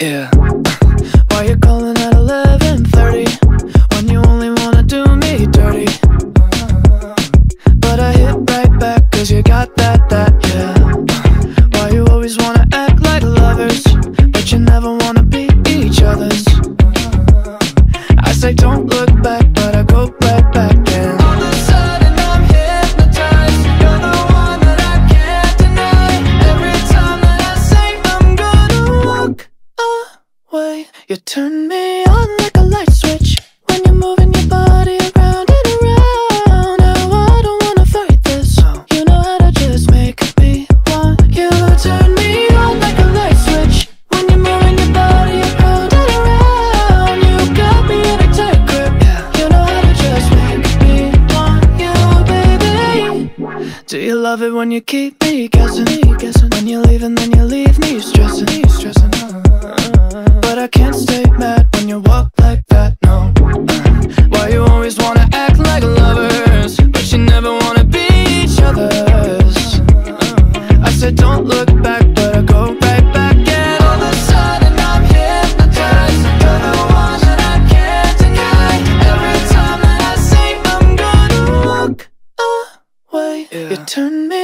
Yeah. Why you calling at 11:30 when you only wanna do me dirty? Uh-huh. But I hit right back 'cause you got that that yeah. Why you always wanna act like lovers but you never wanna be each other's? Uh-huh. I say don't you turn me on like a light switch when you're moving your body around and around. Now I don't wanna fight this. You know how to just make me want you. Turn me on like a light switch when you're moving your body around and around. You got me in a tight grip. You know how to just make me want you, baby. Do you love it when you keep me guessing? When you leave and then you leave me stressing, me stressing. Said don't look back, but I go right back. And all of a sudden I'm hypnotized. You're the one that I can't deny. Every time that I say I'm gonna walk away, you turn me